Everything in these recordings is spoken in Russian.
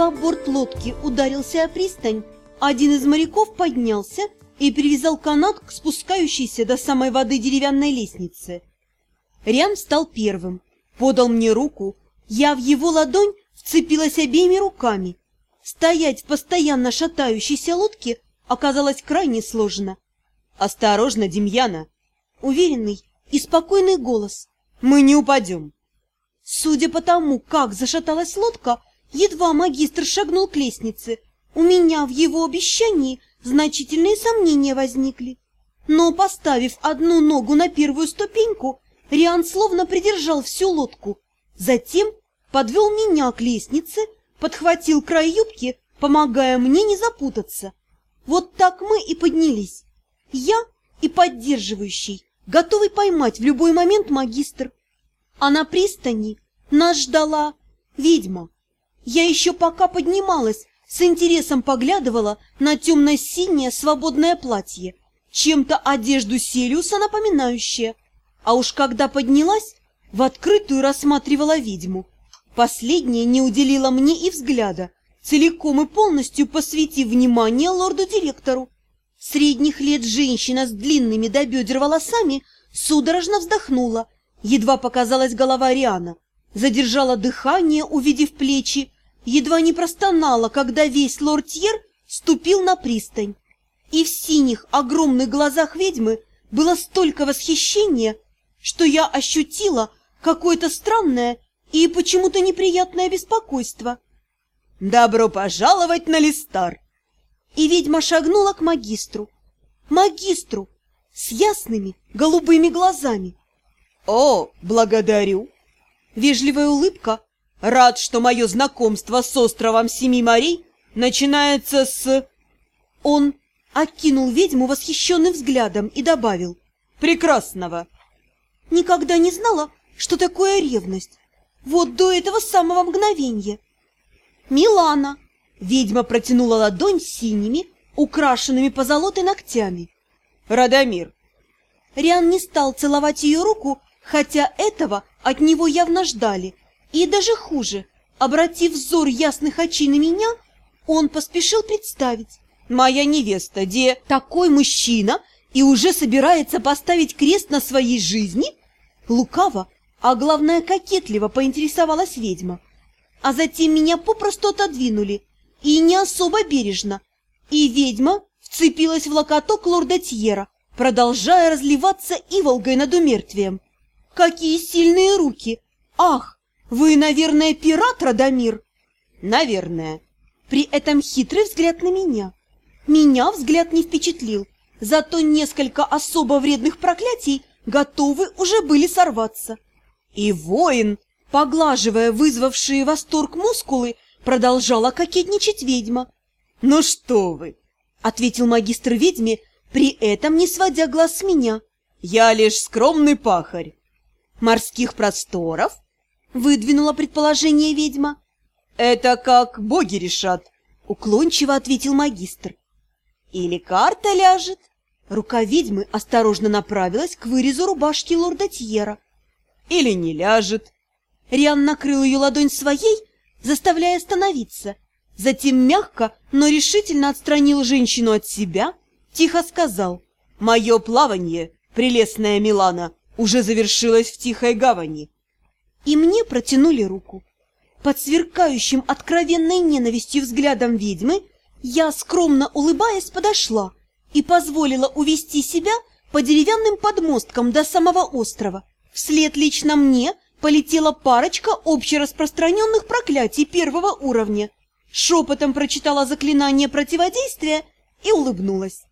Едва борт лодки ударился о пристань, один из моряков поднялся и привязал канат к спускающейся до самой воды деревянной лестнице. Риан стал первым, подал мне руку, я в его ладонь вцепилась обеими руками. Стоять в постоянно шатающейся лодке оказалось крайне сложно. «Осторожно, Демьяна!» Уверенный и спокойный голос. «Мы не упадем!» Судя по тому, как зашаталась лодка, едва магистр шагнул к лестнице, у меня в его обещании значительные сомнения возникли. Но, поставив одну ногу на первую ступеньку, Риан словно придержал всю лодку. Затем подвел меня к лестнице, подхватил край юбки, помогая мне не запутаться. Вот так мы и поднялись. Я и поддерживающий, готовый поймать в любой момент магистр. А на пристани нас ждала ведьма. Я еще пока поднималась, с интересом поглядывала на темно-синее свободное платье, чем-то одежду Селиуса напоминающее. А уж когда поднялась, в открытую рассматривала ведьму. Последняя не уделила мне и взгляда, целиком и полностью посвятив внимание лорду-директору. Средних лет женщина с длинными до бедер волосами судорожно вздохнула, едва показалась голова Риана, задержала дыхание, увидев плечи, едва не простонала, когда весь лорд-тьер ступил на пристань. И в синих огромных глазах ведьмы было столько восхищения, что я ощутила какое-то странное и почему-то неприятное беспокойство. «Добро пожаловать на Листар!» И ведьма шагнула к магистру. Магистру с ясными голубыми глазами. «О, благодарю!» Вежливая улыбка. «Рад, что мое знакомство с островом Семи морей начинается с...» Он окинул ведьму восхищенным взглядом и добавил «Прекрасного!» Никогда не знала, что такое ревность. Вот до этого самого мгновения. «Милана!» Ведьма протянула ладонь синими, украшенными позолотой ногтями. «Радомир!» Риан не стал целовать ее руку, хотя этого от него явно ждали. И даже хуже, обратив взор ясных очей на меня, он поспешил представить. «Моя невеста, где такой мужчина и уже собирается поставить крест на своей жизни?» Лукаво, а главное кокетливо поинтересовалась ведьма. А затем меня попросту отодвинули, и не особо бережно. И ведьма вцепилась в локоток лорда Тьера, продолжая разливаться иволгой над умертвием. Какие сильные руки! Ах, вы, наверное, пират, Радомир? Наверное. При этом хитрый взгляд на меня. Меня взгляд не впечатлил, зато несколько особо вредных проклятий готовы уже были сорваться. И воин, поглаживая вызвавшие восторг мускулы, продолжала кокетничать ведьма. «Ну что вы!» — ответил магистр ведьме, при этом не сводя глаз с меня. «Я лишь скромный пахарь». «Морских просторов?» — выдвинула предположение ведьма. «Это как боги решат», — уклончиво ответил магистр. «Или карта ляжет?» Рука ведьмы осторожно направилась к вырезу рубашки лорда Тьера. «Или не ляжет?» Риан накрыл ее ладонь своей, заставляя остановиться. Затем мягко, но решительно отстранил женщину от себя, тихо сказал «Мое плавание, прелестная Милана, уже завершилось в тихой гавани». И мне протянули руку. Под сверкающим откровенной ненавистью взглядом ведьмы я, скромно улыбаясь, подошла – и позволила увести себя по деревянным подмосткам до самого острова. Вслед лично мне полетела парочка общераспространенных проклятий первого уровня. Шепотом прочитала заклинание противодействия и улыбнулась.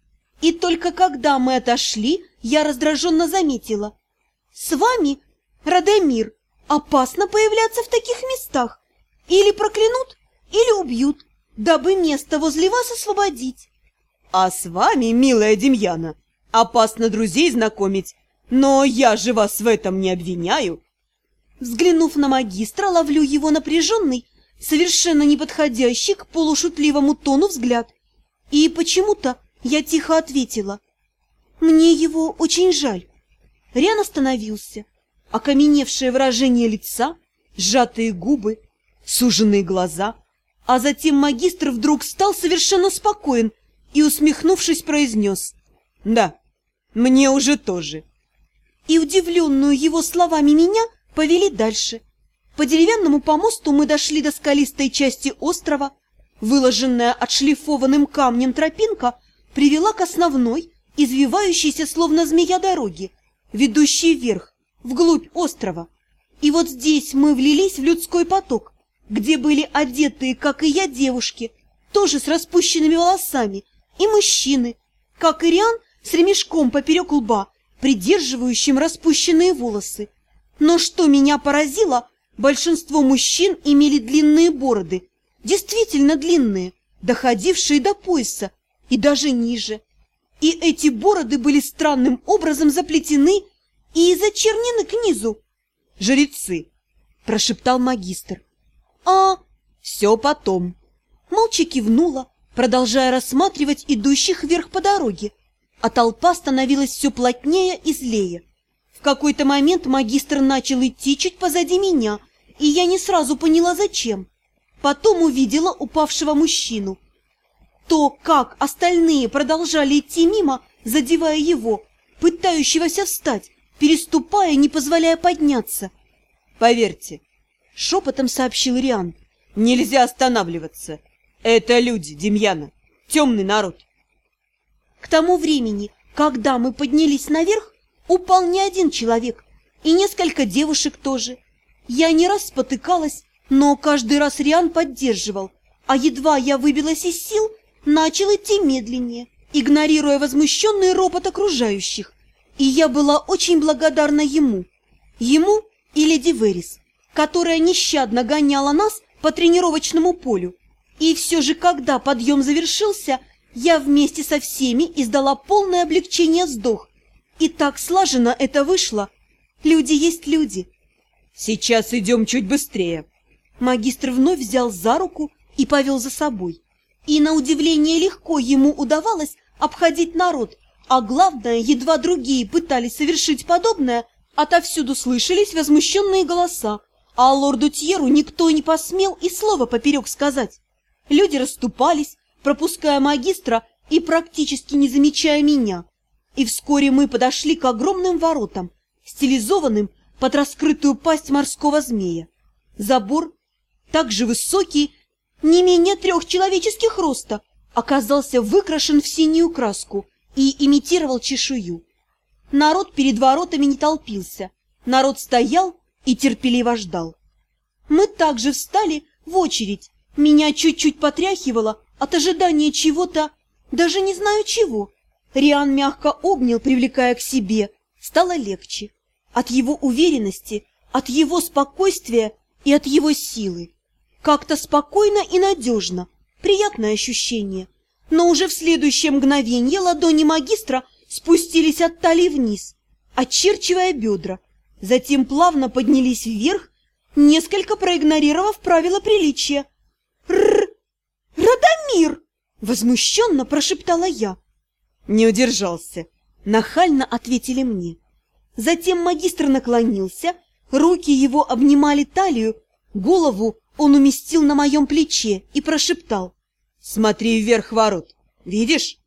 И только когда мы отошли, я раздраженно заметила. «С вами, Радомир, опасно появляться в таких местах. Или проклянут, или убьют, дабы место возле вас освободить». А с вами, милая Демьяна, опасно друзей знакомить, но я же вас в этом не обвиняю. Взглянув на магистра, ловлю его напряженный, совершенно неподходящий к полушутливому тону взгляд. И почему-то я тихо ответила. Мне его очень жаль. Рян остановился. Окаменевшее выражение лица, сжатые губы, суженные глаза. А затем магистр вдруг стал совершенно спокоен и, усмехнувшись, произнес «Да, мне уже тоже». И удивленную его словами меня повели дальше. По деревянному помосту мы дошли до скалистой части острова. Выложенная отшлифованным камнем тропинка привела к основной, извивающейся словно змея дороги, ведущей вверх, вглубь острова. И вот здесь мы влились в людской поток, где были одетые, как и я, девушки, тоже с распущенными волосами, и мужчины, как и Риан, с ремешком поперек лба, придерживающим распущенные волосы. Но что меня поразило, большинство мужчин имели длинные бороды, действительно длинные, доходившие до пояса и даже ниже. И эти бороды были странным образом заплетены и зачернены к низу. «Жрецы!» – прошептал магистр. «А, все потом!» Молча кивнула, продолжая рассматривать идущих вверх по дороге, а толпа становилась все плотнее и злее. В какой-то момент магистр начал идти чуть позади меня, и я не сразу поняла, зачем. Потом увидела упавшего мужчину. То, как остальные продолжали идти мимо, задевая его, пытающегося встать, переступая, не позволяя подняться. «Поверьте», — шепотом сообщил Риан, — «нельзя останавливаться. Это люди, Демьяна, темный народ». К тому времени, когда мы поднялись наверх, упал не один человек, и несколько девушек тоже. Я не раз спотыкалась, но каждый раз Риан поддерживал, а едва я выбилась из сил, начал идти медленнее, игнорируя возмущенный ропот окружающих. И я была очень благодарна ему, ему и леди Верис, которая нещадно гоняла нас по тренировочному полю. И все же, когда подъем завершился, я вместе со всеми издала полное облегчение вздох. И так слаженно это вышло. Люди есть люди. Сейчас идем чуть быстрее. Магистр вновь взял за руку и повел за собой. И на удивление легко ему удавалось обходить народ, а главное, едва другие пытались совершить подобное, отовсюду слышались возмущенные голоса, а лорду Тьеру никто не посмел и слова поперек сказать. Люди расступались, пропуская магистра и практически не замечая меня. И вскоре мы подошли к огромным воротам, стилизованным под раскрытую пасть морского змея. Забор, также высокий, не менее трех человеческих роста, оказался выкрашен в синюю краску и имитировал чешую. Народ перед воротами не толпился, народ стоял и терпеливо ждал. Мы также встали в очередь, меня чуть-чуть потряхивало от ожидания чего-то, даже не знаю чего. Риан мягко обнял, привлекая к себе. Стало легче. От его уверенности, от его спокойствия и от его силы. Как-то спокойно и надежно. Приятное ощущение. Но уже в следующее мгновение ладони магистра спустились от талии вниз, очерчивая бедра. Затем плавно поднялись вверх, несколько проигнорировав правила приличия. «Р... Радомир!» — возмущенно прошептала я. Не удержался. Нахально ответили мне. Затем магистр наклонился, руки его обнимали талию, голову он уместил на моем плече и прошептал. «Смотри вверх ворот. Видишь?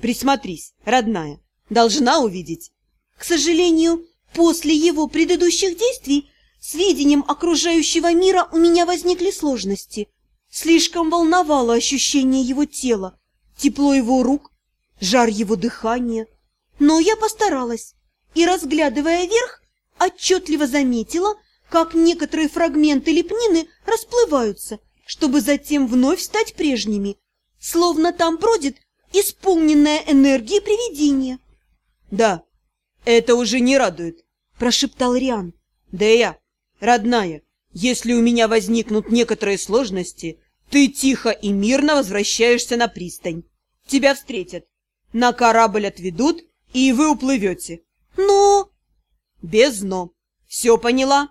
Присмотрись, родная. Должна увидеть». К сожалению, после его предыдущих действий с видением окружающего мира у меня возникли сложности. Слишком волновало ощущение его тела, тепло его рук, жар его дыхания. Но я постаралась и, разглядывая вверх, отчетливо заметила, как некоторые фрагменты лепнины расплываются, чтобы затем вновь стать прежними, словно там бродит исполненная энергии привидение. «Да, это уже не радует», – прошептал Риан. «Да я, родная, если у меня возникнут некоторые сложности, ты тихо и мирно возвращаешься на пристань. Тебя встретят, на корабль отведут, и вы уплывете. Но... Без «но». Все поняла?»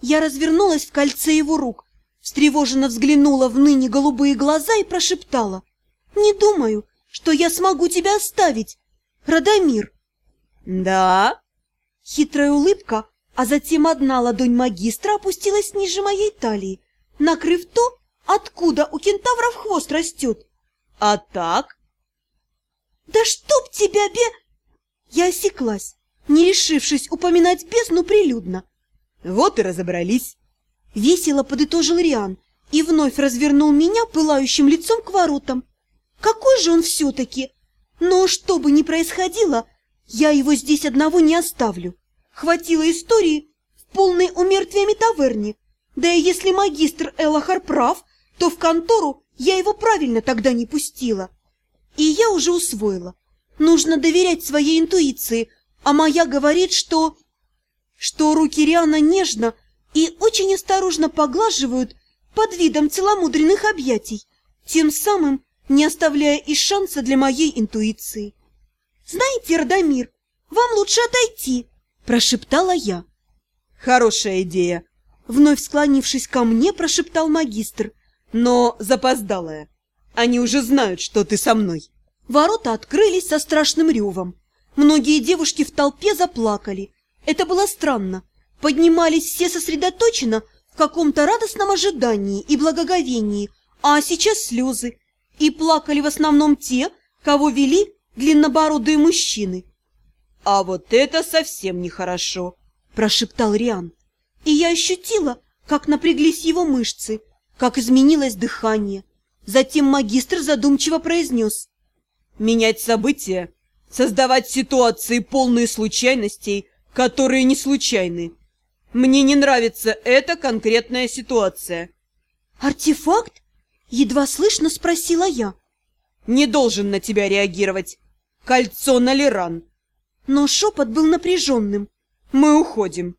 Я развернулась в кольце его рук, встревоженно взглянула в ныне голубые глаза и прошептала. «Не думаю, что я смогу тебя оставить, Радомир». «Да?» Хитрая улыбка, а затем одна ладонь магистра опустилась ниже моей талии, накрыв то, откуда у кентавров хвост растет. А так? Да чтоб тебя, бе... Я осеклась, не решившись упоминать бездну прилюдно. Вот и разобрались. Весело подытожил Риан и вновь развернул меня пылающим лицом к воротам. Какой же он все-таки? Но что бы ни происходило, я его здесь одного не оставлю. Хватило истории в полной умертвиями таверне. Да и если магистр Элахар прав, то в контору я его правильно тогда не пустила. И я уже усвоила. Нужно доверять своей интуиции, а моя говорит, что... Что руки Риана нежно и очень осторожно поглаживают под видом целомудренных объятий, тем самым не оставляя и шанса для моей интуиции. «Знаете, Радомир, вам лучше отойти», – прошептала я. «Хорошая идея», – вновь склонившись ко мне, прошептал магистр, но запоздалая. Они уже знают, что ты со мной. Ворота открылись со страшным ревом. Многие девушки в толпе заплакали. Это было странно. Поднимались все сосредоточенно в каком-то радостном ожидании и благоговении, а сейчас слезы. И плакали в основном те, кого вели длиннобородые мужчины. — А вот это совсем нехорошо, — прошептал Риан. И я ощутила, как напряглись его мышцы, как изменилось дыхание. Затем магистр задумчиво произнес. «Менять события, создавать ситуации, полные случайностей, которые не случайны. Мне не нравится эта конкретная ситуация». «Артефакт?» — едва слышно спросила я. «Не должен на тебя реагировать. Кольцо на Леран». Но шепот был напряженным. «Мы уходим».